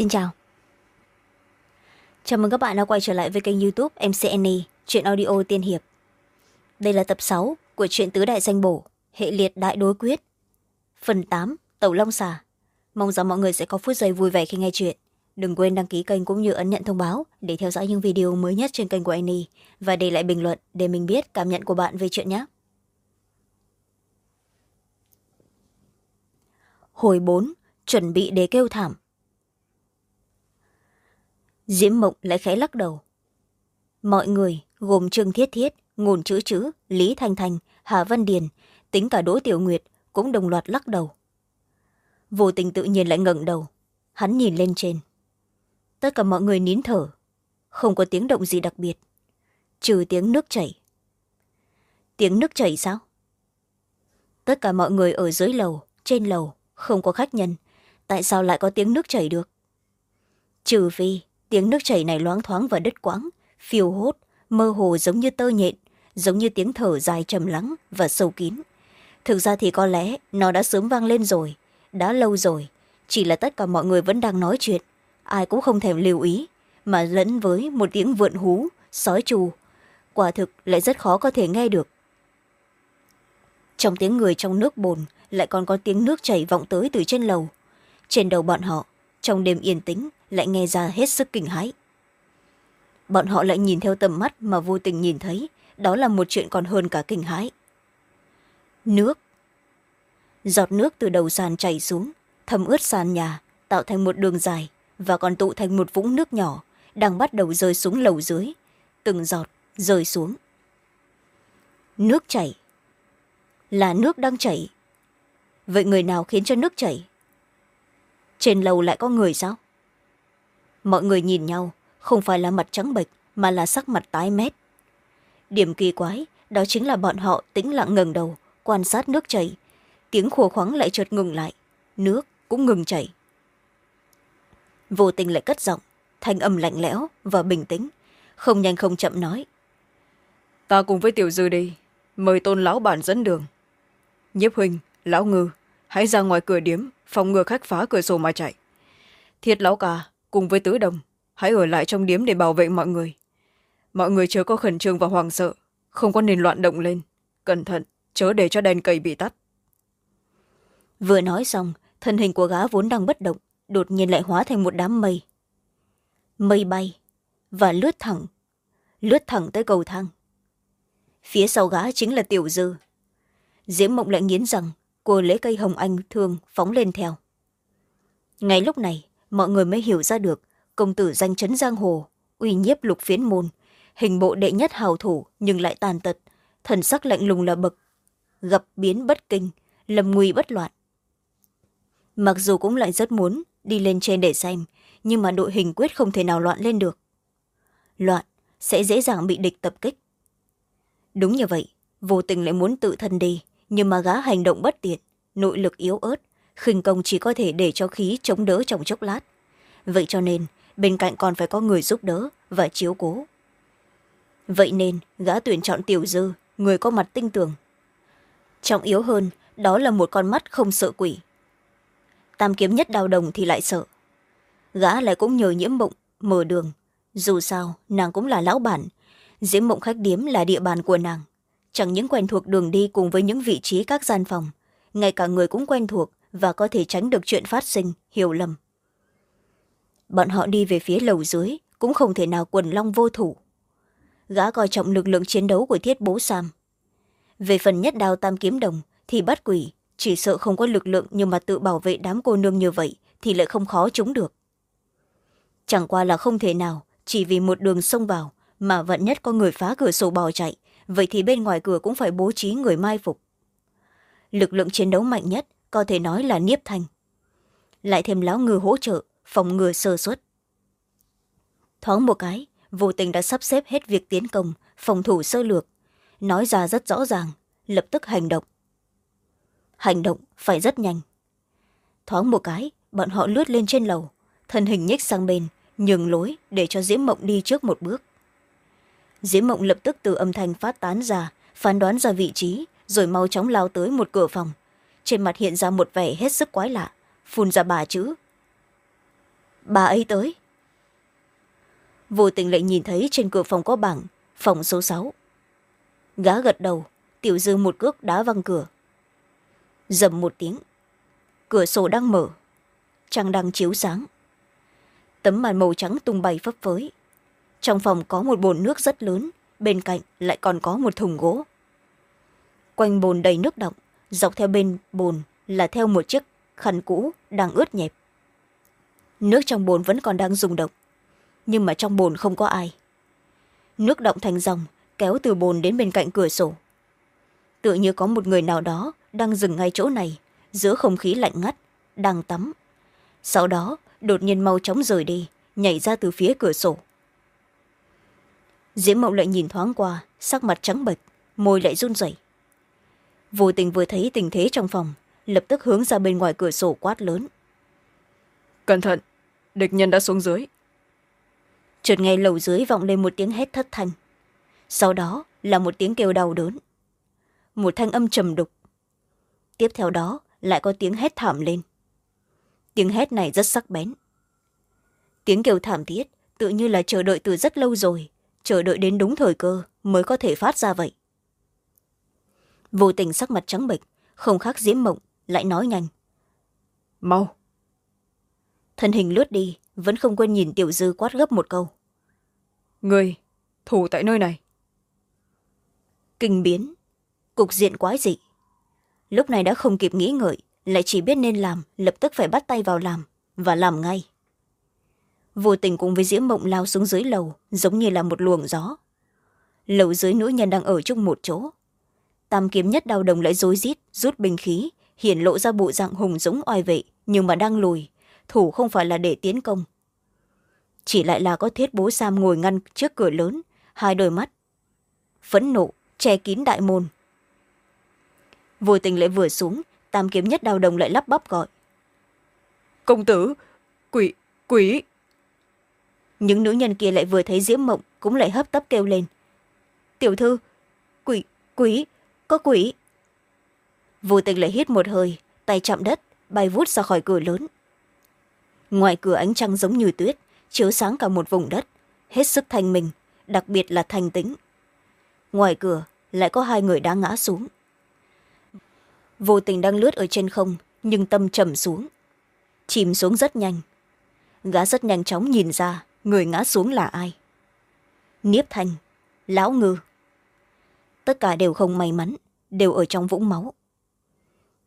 xin chào. Chào mừng các bạn đã quay trở lại với kênh youtube mcn chuyện audio tiên hiệp. Đây là tập sáu của truyện tứ đại danh bổ, hệ liệt đại đối quyết. Phần tám, tẩu long xà. Mong rằng mọi người sẽ có phút giây vui vẻ khi nghe chuyện. Đừng quên đăng ký kênh cũng như ấn nhận thông báo để theo dõi những video mới nhất trên kênh của annie và để lại bình luận để mình biết cảm nhận của bạn về chuyện nhé. Hồi bốn, chuẩn bị để kêu thảm diễm mộng lại khẽ lắc đầu. Mọi người, gồm trương thiết thiết, ngôn chữ chữ, lý thanh thanh, hà văn điền, tính cả đỗ tiểu nguyệt cũng đồng loạt lắc đầu. Vô tình tự nhiên lại ngẩng đầu. Hắn nhìn lên trên. Tất cả mọi người nín thở. Không có tiếng động gì đặc biệt. Trừ tiếng nước chảy. Tiếng nước chảy sao? Tất cả mọi người ở dưới lầu, trên lầu, không có khách nhân. Tại sao lại có tiếng nước chảy được? Trừ phi tiếng nước chảy này loáng thoáng và đứt quãng, phiêu hốt, mơ hồ giống như tơ nhện, giống như tiếng thở dài trầm lắng và sâu kín. Thực ra thì có lẽ nó đã sớm vang lên rồi, đã lâu rồi, chỉ là tất cả mọi người vẫn đang nói chuyện, ai cũng không thèm lưu ý, mà lẫn với một tiếng vượn hú, sói trù quả thực lại rất khó có thể nghe được. Trong tiếng người trong nước bồn lại còn có tiếng nước chảy vọng tới từ trên lầu. Trên đầu bọn họ, trong đêm yên tĩnh lại nghe ra hết sức kinh hãi. Bọn họ lại nhìn theo tầm mắt mà vô tình nhìn thấy, đó là một chuyện còn hơn cả kinh hãi. Nước. Giọt nước từ đầu sàn chảy xuống, thấm ướt sàn nhà, tạo thành một đường dài và còn tụ thành một vũng nước nhỏ, đang bắt đầu rơi xuống lầu dưới, từng giọt rơi xuống. Nước chảy. Là nước đang chảy. Vậy người nào khiến cho nước chảy? Trên lầu lại có người sao? Mọi người nhìn nhau, không phải là mặt trắng bệch, mà là sắc mặt tái mét. Điểm kỳ quái, đó chính là bọn họ tĩnh lặng ngẩng đầu, quan sát nước chảy. Tiếng khô khoáng lại chợt ngừng lại, nước cũng ngừng chảy. Vô tình lại cất giọng, thanh âm lạnh lẽo và bình tĩnh, không nhanh không chậm nói. Ta cùng với tiểu dư đi, mời tôn lão bản dẫn đường. Nhiếp huynh, lão ngư, hãy ra ngoài cửa điếm, phòng ngừa khách phá cửa sổ mà chạy. Thiết lão ca cùng với tứ đồng, hãy ở lại trong điếm để bảo vệ mọi người. Mọi người chớ có khẩn trương và hoảng sợ, không có nên loạn động lên. Cẩn thận, chớ để cho đèn cây bị tắt. Vừa nói xong, thân hình của gã vốn đang bất động, đột nhiên lại hóa thành một đám mây. Mây bay và lướt thẳng lướt thẳng tới cầu thang. Phía sau gã chính là tiểu dư. Diễm mộng lại nghiến rằng cô lấy cây hồng anh thương phóng lên theo. Ngay lúc này mọi người mới hiểu ra được, công tử danh chấn giang hồ, uy nhiếp lục phiến môn, hình bộ đệ nhất hào thủ nhưng lại tàn tật, thần sắc lạnh lùng là bậc, gặp biến bất kinh lầm nguy bất loạn. Mặc dù cũng lại rất muốn đi lên trên để xem, nhưng mà đội hình quyết không thể nào loạn lên được. Loạn sẽ dễ dàng bị địch tập kích. Đúng như vậy, vô tình lại muốn tự thân đi, nhưng mà gã hành động bất tiện, nội lực yếu ớt khinh công chỉ có thể để cho khí chống đỡ trong chốc lát. Vậy cho nên, bên cạnh còn phải có người giúp đỡ và chiếu cố. Vậy nên, gã tuyển chọn tiểu dư, người có mặt tinh tường. Trọng yếu hơn, đó là một con mắt không sợ quỷ. Tam kiếm nhất đào đồng thì lại sợ. Gã lại cũng nhờ nhiễm bụng mở đường. Dù sao, nàng cũng là lão bản. Diễm mộng khách điếm là địa bàn của nàng. Chẳng những quen thuộc đường đi cùng với những vị trí các gian phòng, ngay cả người cũng quen thuộc và có thể tránh được chuyện phát sinh, hiểu lầm. Bọn họ đi về phía lầu dưới, cũng không thể nào quần long vô thủ. Gã coi trọng lực lượng chiến đấu của thiết bố sam. Về phần nhất đao tam kiếm đồng thì bắt quỷ, chỉ sợ không có lực lượng nhưng mà tự bảo vệ đám cô nương như vậy thì lại không khó chúng được. Chẳng qua là không thể nào, chỉ vì một đường xông vào mà vận nhất có người phá cửa sổ bỏ chạy, vậy thì bên ngoài cửa cũng phải bố trí người mai phục. Lực lượng chiến đấu mạnh nhất có thể nói là niếp thành, lại thêm lão ngư hỗ trợ phòng ngừa sơ xuất thoáng một cái vô tình đã sắp xếp hết việc tiến công phòng thủ sơ lược. Nói ra rất rõ ràng lập tức hành động. Hành động phải rất nhanh. Thoáng một cái bọn họ lướt lên trên lầu thân hình nhích sang bên nhường lối để cho diễm mộng đi trước một bước. Diễm mộng lập tức từ âm thanh phát tán ra phán đoán ra vị trí rồi mau chóng lao tới một cửa phòng trên mặt hiện ra một vẻ hết sức quái lạ. Phun ra bà chữ. Bà ấy tới. Vô tình lại nhìn thấy trên cửa phòng có bảng, phòng số sáu. Gá gật đầu, tiểu dư một cước đá văng cửa. Dầm một tiếng. Cửa sổ đang mở. Trăng đang chiếu sáng. Tấm màn màu trắng tung bay phấp phới. Trong phòng có một bồn nước rất lớn, bên cạnh lại còn có một thùng gỗ. Quanh bồn đầy nước động dọc theo bên bồn là theo một chiếc khăn cũ đang ướt nhẹp. Nước trong bồn vẫn còn đang rung động, nhưng mà trong bồn không có ai. Nước động thành dòng, kéo từ bồn đến bên cạnh cửa sổ. Tựa như có một người nào đó đang dừng ngay chỗ này, giữa không khí lạnh ngắt, đang tắm. Sau đó, đột nhiên mau chóng rời đi, nhảy ra từ phía cửa sổ. Diễm mộng lại nhìn thoáng qua, sắc mặt trắng bệch, môi lại run rẩy vô tình vừa thấy tình thế trong phòng lập tức hướng ra bên ngoài cửa sổ quát lớn. Cẩn thận địch nhân đã xuống dưới. Chợt nghe lầu dưới vọng lên một tiếng hét thất thanh. Sau đó là một tiếng kêu đau đớn. Một thanh âm trầm đục. Tiếp theo đó lại có tiếng hét thảm lên. Tiếng hét này rất sắc bén. Tiếng kêu thảm thiết tự như là chờ đợi từ rất lâu rồi chờ đợi đến đúng thời cơ mới có thể phát ra vậy vô tình sắc mặt trắng bệch không khác diễm mộng lại nói nhanh. Mau. Thân hình lướt đi vẫn không quên nhìn tiểu dư quát gấp một câu. Người thủ tại nơi này. Kinh biến cục diện quái dị. Lúc này đã không kịp nghĩ ngợi lại chỉ biết nên làm lập tức phải bắt tay vào làm và làm ngay. Vô tình cùng với diễm mộng lao xuống dưới lầu giống như là một luồng gió. Lầu dưới nữ nhân đang ở chung một chỗ tam kiếm nhất đau đồng lại rối rít rút binh khí hiển lộ ra bộ dạng hùng dũng oai vệ nhưng mà đang lùi. Thủ không phải là để tiến công. Chỉ lại là có thiết bố sam ngồi ngăn trước cửa lớn hai đôi mắt phẫn nộ che kín đại môn. Vô tình lại vừa xuống tam kiếm nhất đau đồng lại lắp bắp gọi. Công tử quỷ quỷ. Những nữ nhân kia lại vừa thấy diễm mộng cũng lại hấp tấp kêu lên. Tiểu thư quỷ quỷ có quỷ. Vô tình lại hít một hơi, tay chạm đất, bay vút ra khỏi cửa lớn. Ngoài cửa ánh trăng giống như tuyết, chiếu sáng cả một vùng đất, hết sức thanh minh, đặc biệt là thanh tính ngoài cửa, lại có hai người đã ngã xuống. Vô tình đang lướt ở trên không, nhưng tâm trầm xuống. Chìm xuống rất nhanh. Gã rất nhanh chóng nhìn ra, người ngã xuống là ai. Niếp thanh, lão ngư tất cả đều không may mắn, đều ở trong vũng máu.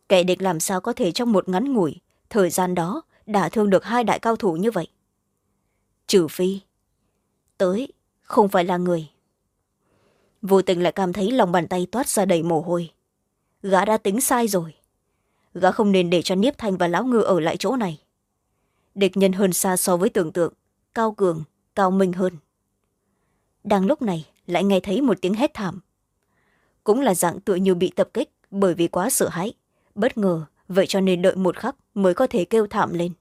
Kẻ địch làm sao có thể trong một ngắn ngủi, thời gian đó, đả thương được hai đại cao thủ như vậy? Trừ phi, tới, không phải là người. Vô tình lại cảm thấy lòng bàn tay toát ra đầy mồ hôi. Gã đã tính sai rồi. Gã không nên để cho niếp thanh và lão ngư ở lại chỗ này. Địch nhân hơn xa so với tưởng tượng, cao cường, cao minh hơn. Đang lúc này, lại nghe thấy một tiếng hét thảm cũng là dạng tựa như bị tập kích bởi vì quá sợ hãi. Bất ngờ, vậy cho nên đợi một khắc mới có thể kêu thảm lên.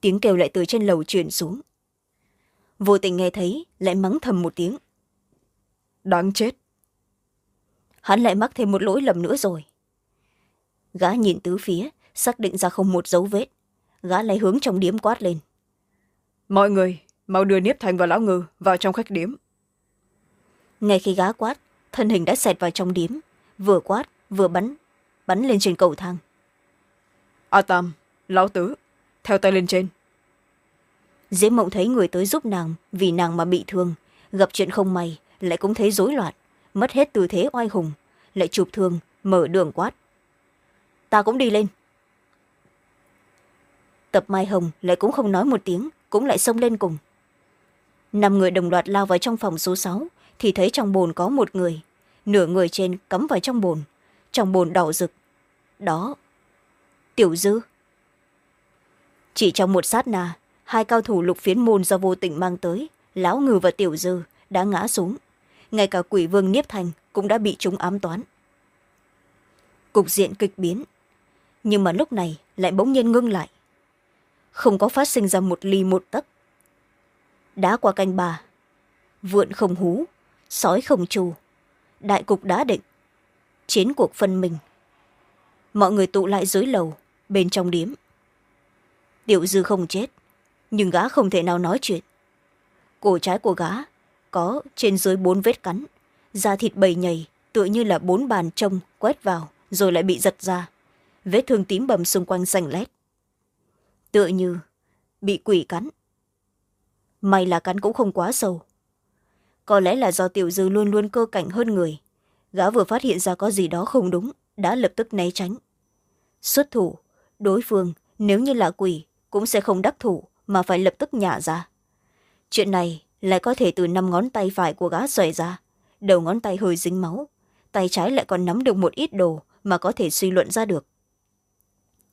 Tiếng kêu lại từ trên lầu truyền xuống. Vô tình nghe thấy, lại mắng thầm một tiếng. Đáng chết. Hắn lại mắc thêm một lỗi lầm nữa rồi. Gã nhìn tứ phía, xác định ra không một dấu vết. Gã lại hướng trong điếm quát lên. Mọi người, mau đưa niếp thành và lão ngư vào trong khách điếm. Ngay khi gã quát thân hình đã xẹt vào trong điếm vừa quát vừa bắn bắn lên trên cầu thang. A tam lão tứ theo tay lên trên. Diễm mộng thấy người tới giúp nàng vì nàng mà bị thương gặp chuyện không may lại cũng thấy rối loạn mất hết tư thế oai hùng lại chụp thương mở đường quát. Ta cũng đi lên. Tập mai hồng lại cũng không nói một tiếng cũng lại xông lên cùng. Năm người đồng loạt lao vào trong phòng số sáu thì thấy trong bồn có một người. Nửa người trên cắm vào trong bồn. Trong bồn đỏ rực. Đó. Tiểu dư. Chỉ trong một sát na, hai cao thủ lục phiến môn do vô tình mang tới, lão ngư và tiểu dư đã ngã xuống. Ngay cả quỷ vương niếp thành cũng đã bị chúng ám toán. Cục diện kịch biến. Nhưng mà lúc này lại bỗng nhiên ngưng lại. Không có phát sinh ra một ly một tấc. Đá qua canh bà vượn không hú sói không trù đại cục đã định. Chiến cuộc phân minh. Mọi người tụ lại dưới lầu, bên trong điếm. Tiểu dư không chết, nhưng gã không thể nào nói chuyện. Cổ trái của gã có trên dưới bốn vết cắn, da thịt bầy nhầy, tựa như là bốn bàn trông quét vào rồi lại bị giật ra. Vết thương tím bầm xung quanh xanh lét. Tựa như bị quỷ cắn. May là cắn cũng không quá sâu có lẽ là do tiểu dư luôn luôn cơ cảnh hơn người. Gã vừa phát hiện ra có gì đó không đúng, đã lập tức né tránh. Xuất thủ, đối phương, nếu như là quỷ, cũng sẽ không đắc thủ, mà phải lập tức nhả ra. Chuyện này lại có thể từ năm ngón tay phải của gã xòe ra. Đầu ngón tay hơi dính máu, tay trái lại còn nắm được một ít đồ mà có thể suy luận ra được.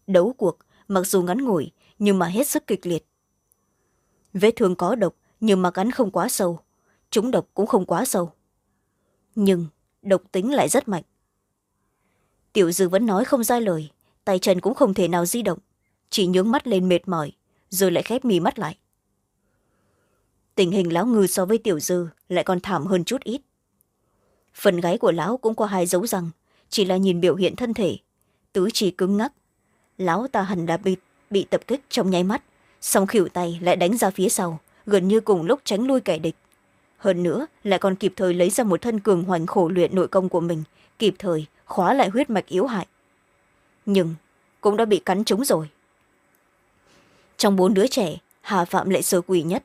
Đấu cuộc, mặc dù ngắn ngủi, nhưng mà hết sức kịch liệt. Vết thương có độc, nhưng mà cắn không quá sâu chúng độc cũng không quá sâu. Nhưng độc tính lại rất mạnh. Tiểu dư vẫn nói không ra lời tay chân cũng không thể nào di động. Chỉ nhướng mắt lên mệt mỏi rồi lại khép mì mắt lại. Tình hình lão ngư so với tiểu dư lại còn thảm hơn chút ít. Phần gáy của lão cũng có hai dấu răng chỉ là nhìn biểu hiện thân thể. Tứ chi cứng ngắc lão ta hẳn đã bị, bị tập kích trong nháy mắt song khỉu tay lại đánh ra phía sau gần như cùng lúc tránh lui kẻ địch hơn nữa, lại còn kịp thời lấy ra một thân cường hoành khổ luyện nội công của mình, kịp thời khóa lại huyết mạch yếu hại. Nhưng cũng đã bị cắn trúng rồi. Trong bốn đứa trẻ, hà phạm lại sơ quỷ nhất.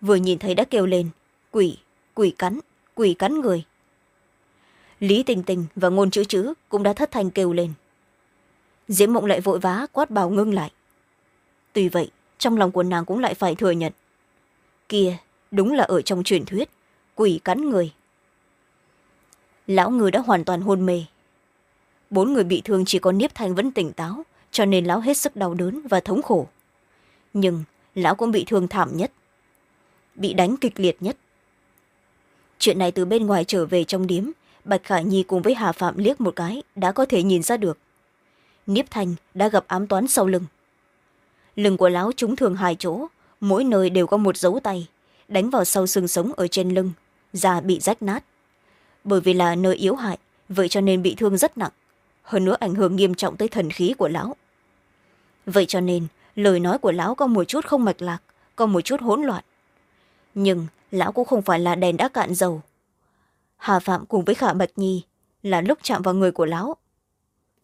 Vừa nhìn thấy đã kêu lên, quỷ quỷ cắn quỷ cắn người. Lý tình tình và ngôn chữ chữ cũng đã thất thanh kêu lên. Diễm mộng lại vội vã quát bảo ngưng lại. Tuy vậy, trong lòng của nàng cũng lại phải thừa nhận. Kia đúng là ở trong truyền thuyết quỷ cắn người. Lão ngư đã hoàn toàn hôn mê. Bốn người bị thương chỉ có niếp thanh vẫn tỉnh táo, cho nên lão hết sức đau đớn và thống khổ. Nhưng lão cũng bị thương thảm nhất, bị đánh kịch liệt nhất. Chuyện này từ bên ngoài trở về trong điếm, bạch khả nhi cùng với hà phạm liếc một cái đã có thể nhìn ra được. Niếp thanh đã gặp ám toán sau lưng. Lưng của lão trúng thường hai chỗ, mỗi nơi đều có một dấu tay, đánh vào sau xương sống ở trên lưng da bị rách nát. Bởi vì là nơi yếu hại, vậy cho nên bị thương rất nặng. Hơn nữa ảnh hưởng nghiêm trọng tới thần khí của lão. Vậy cho nên, lời nói của lão có một chút không mạch lạc, có một chút hỗn loạn. Nhưng lão cũng không phải là đèn đã cạn dầu. Hà phạm cùng với khả bạch nhi là lúc chạm vào người của lão.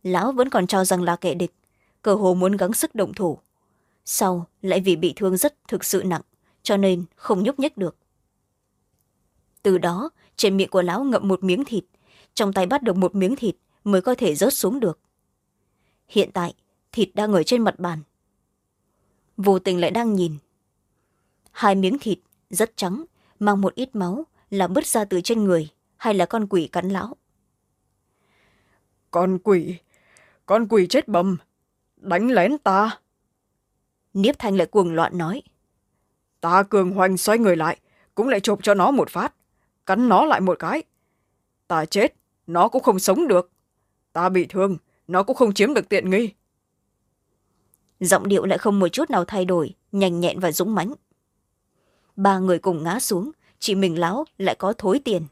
Lão vẫn còn cho rằng là kẻ địch, cơ hồ muốn gắng sức động thủ. Sau lại vì bị thương rất thực sự nặng, cho nên không nhúc nhích được từ đó trên miệng của lão ngậm một miếng thịt. Trong tay bắt được một miếng thịt mới có thể rớt xuống được. Hiện tại thịt đang ở trên mặt bàn. Vô tình lại đang nhìn. Hai miếng thịt rất trắng mang một ít máu là bứt ra từ trên người hay là con quỷ cắn lão? Con quỷ con quỷ chết bầm đánh lén ta. Niếp thanh lại cuồng loạn nói. Ta cường hoành xoay người lại cũng lại chộp cho nó một phát cắn nó lại một cái. Ta chết, nó cũng không sống được. Ta bị thương, nó cũng không chiếm được tiện nghi. Giọng điệu lại không một chút nào thay đổi, nhanh nhẹn và dũng mãnh. Ba người cùng ngã xuống chỉ mình lão lại có thối tiền.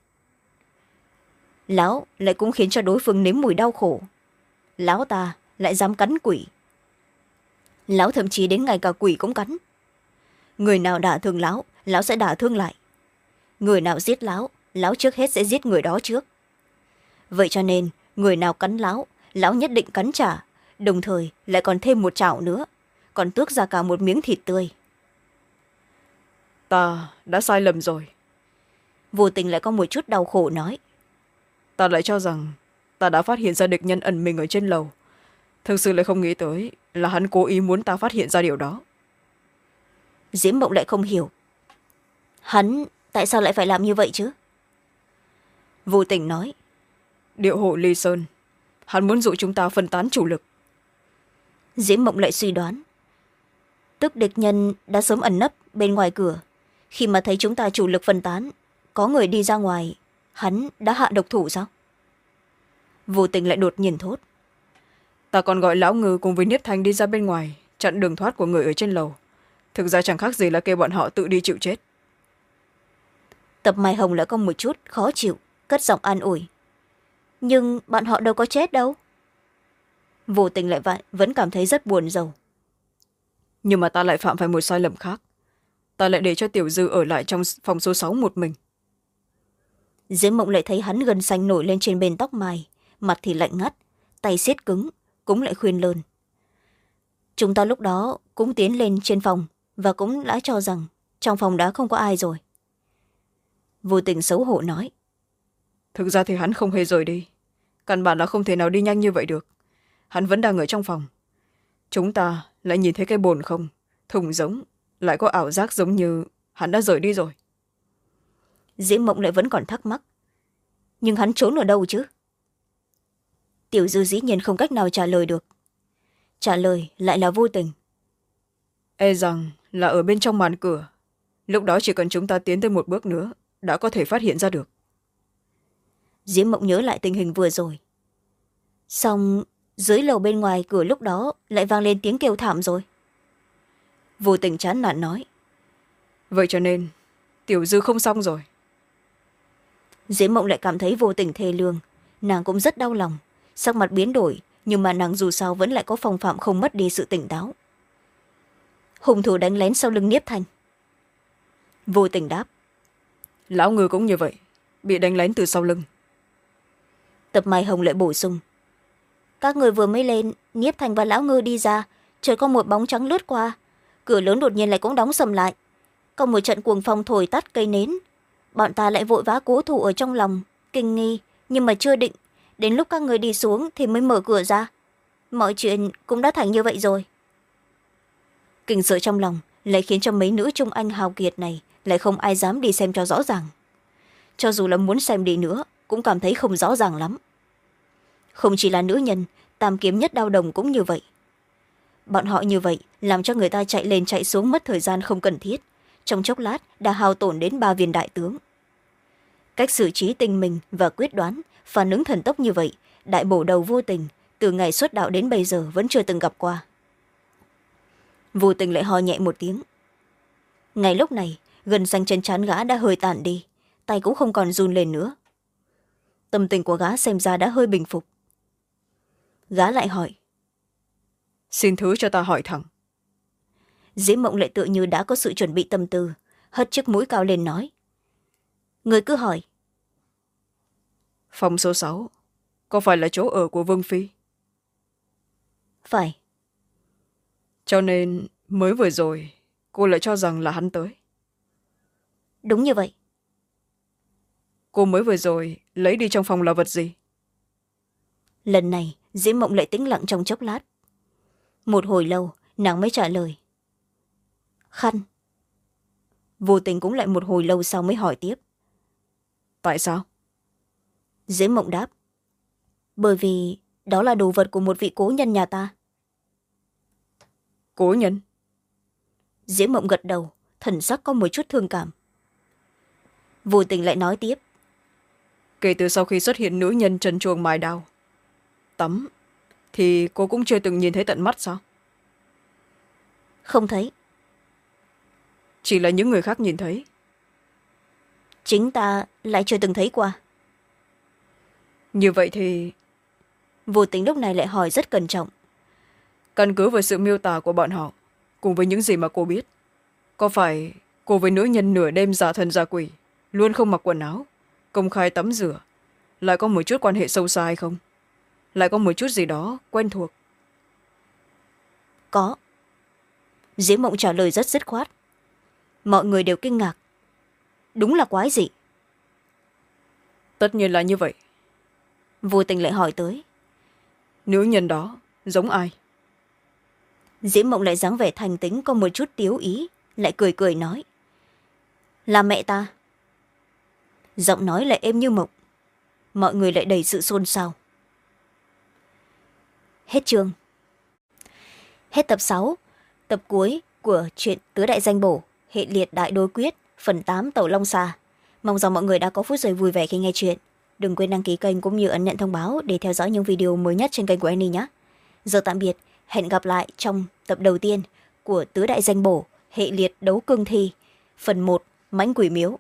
Lão lại cũng khiến cho đối phương nếm mùi đau khổ. Lão ta lại dám cắn quỷ. Lão thậm chí đến ngày cả quỷ cũng cắn. Người nào đả thương lão lão sẽ đả thương lại người nào giết lão lão trước hết sẽ giết người đó trước. Vậy cho nên người nào cắn lão lão nhất định cắn trả đồng thời lại còn thêm một chảo nữa còn tước ra cả một miếng thịt tươi. Ta đã sai lầm rồi. Vô tình lại có một chút đau khổ nói. Ta lại cho rằng ta đã phát hiện ra địch nhân ẩn mình ở trên lầu. Thực sự lại không nghĩ tới là hắn cố ý muốn ta phát hiện ra điều đó. Diễm mộng lại không hiểu. Hắn tại sao lại phải làm như vậy chứ? Vô tình nói điệu hộ ly sơn hắn muốn dụ chúng ta phân tán chủ lực. Diễm mộng lại suy đoán tức địch nhân đã sớm ẩn nấp bên ngoài cửa. Khi mà thấy chúng ta chủ lực phân tán có người đi ra ngoài hắn đã hạ độc thủ sao? Vô tình lại đột nhiên thốt ta còn gọi lão ngư cùng với niếp thanh đi ra bên ngoài chặn đường thoát của người ở trên lầu. Thực ra chẳng khác gì là kêu bọn họ tự đi chịu chết tập mai hồng lại có một chút khó chịu cất giọng an ủi. Nhưng bọn họ đâu có chết đâu. Vô tình lại vậy vẫn cảm thấy rất buồn rầu. Nhưng mà ta lại phạm phải một sai lầm khác. Ta lại để cho tiểu dư ở lại trong phòng số sáu một mình. Diễm mộng lại thấy hắn gần xanh nổi lên trên bên tóc mai mặt thì lạnh ngắt tay siết cứng cũng lại khuyên lơn. Chúng ta lúc đó cũng tiến lên trên phòng và cũng đã cho rằng trong phòng đã không có ai rồi vô tình xấu hổ nói. Thực ra thì hắn không hề rời đi. Căn bản là không thể nào đi nhanh như vậy được. Hắn vẫn đang ở trong phòng. Chúng ta lại nhìn thấy cái bồn không? Thùng giống lại có ảo giác giống như hắn đã rời đi rồi. Diễm mộng lại vẫn còn thắc mắc. Nhưng hắn trốn ở đâu chứ? Tiểu dư dĩ nhiên không cách nào trả lời được. Trả lời lại là vô tình. E rằng là ở bên trong màn cửa. Lúc đó chỉ cần chúng ta tiến tới một bước nữa đã có thể phát hiện ra được. Diễm mộng nhớ lại tình hình vừa rồi. Xong dưới lầu bên ngoài cửa lúc đó lại vang lên tiếng kêu thảm rồi. Vô tình chán nản nói. Vậy cho nên tiểu dư không xong rồi. Diễm mộng lại cảm thấy vô tình thê lương. Nàng cũng rất đau lòng. Sắc mặt biến đổi nhưng mà nàng dù sao vẫn lại có phong phạm không mất đi sự tỉnh táo. Hùng thủ đánh lén sau lưng niếp thanh. Vô tình đáp lão ngư cũng như vậy, bị đánh lén từ sau lưng. Tập mai hồng lại bổ sung. Các người vừa mới lên, niếp thanh và lão ngư đi ra, trời có một bóng trắng lướt qua. Cửa lớn đột nhiên lại cũng đóng sầm lại. Còn một trận cuồng phong thổi tắt cây nến. Bọn ta lại vội vã cố thủ ở trong lòng, kinh nghi, nhưng mà chưa định. Đến lúc các người đi xuống thì mới mở cửa ra. Mọi chuyện cũng đã thành như vậy rồi. Kinh sợ trong lòng lại khiến cho mấy nữ trung anh hào kiệt này lại không ai dám đi xem cho rõ ràng. Cho dù là muốn xem đi nữa, cũng cảm thấy không rõ ràng lắm. Không chỉ là nữ nhân, tam kiếm nhất đau đồng cũng như vậy. Bọn họ như vậy làm cho người ta chạy lên chạy xuống mất thời gian không cần thiết. Trong chốc lát, đã hao tổn đến ba viên đại tướng. Cách xử trí tinh mình và quyết đoán, phản ứng thần tốc như vậy, đại bổ đầu vô tình, từ ngày xuất đạo đến bây giờ vẫn chưa từng gặp qua. Vô tình lại ho nhẹ một tiếng. Ngay lúc này gần xanh chân chán gã đã hơi tàn đi. Tay cũng không còn run lên nữa. Tâm tình của gã xem ra đã hơi bình phục. Gã lại hỏi. Xin thứ cho ta hỏi thẳng. Diễm mộng lại tựa như đã có sự chuẩn bị tâm tư hất chiếc mũi cao lên nói. Người cứ hỏi. Phòng số sáu có phải là chỗ ở của vương phi? Phải. Cho nên mới vừa rồi cô lại cho rằng là hắn tới đúng như vậy. Cô mới vừa rồi lấy đi trong phòng là vật gì? Lần này diễm mộng lại tĩnh lặng trong chốc lát. Một hồi lâu nàng mới trả lời. Khăn. Vô tình cũng lại một hồi lâu sau mới hỏi tiếp. Tại sao? Diễm mộng đáp. Bởi vì đó là đồ vật của một vị cố nhân nhà ta. Cố nhân? Diễm mộng gật đầu thần sắc có một chút thương cảm vô tình lại nói tiếp. Kể từ sau khi xuất hiện nữ nhân trần chuồng mài đao tắm thì cô cũng chưa từng nhìn thấy tận mắt sao? Không thấy. Chỉ là những người khác nhìn thấy. Chính ta lại chưa từng thấy qua. Như vậy thì vô tình lúc này lại hỏi rất cẩn trọng. Căn cứ vào sự miêu tả của bọn họ cùng với những gì mà cô biết có phải cô với nữ nhân nửa đêm giả thần giả quỷ luôn không mặc quần áo công khai tắm rửa. Lại có một chút quan hệ sâu xa hay không? Lại có một chút gì đó quen thuộc? Có. Diễm mộng trả lời rất dứt khoát. Mọi người đều kinh ngạc. Đúng là quái dị. Tất nhiên là như vậy. Vô tình lại hỏi tới. Nữ nhân đó giống ai? Diễm mộng lại dáng vẻ thành tính có một chút tiếu ý lại cười cười nói. Là mẹ ta giọng nói lại êm như mộng. Mọi người lại đầy sự xôn xao. Hết chương. Hết tập sáu, tập cuối của truyện tứ đại danh bổ, hệ liệt đại đối quyết, phần tám tàu long xà. Mong rằng mọi người đã có phút giây vui vẻ khi nghe chuyện. Đừng quên đăng ký kênh cũng như ấn nhận thông báo để theo dõi những video mới nhất trên kênh của Annie nhé. Giờ tạm biệt, hẹn gặp lại trong tập đầu tiên của tứ đại danh bổ, hệ liệt đấu cương thi, phần một, mãnh quỷ miếu.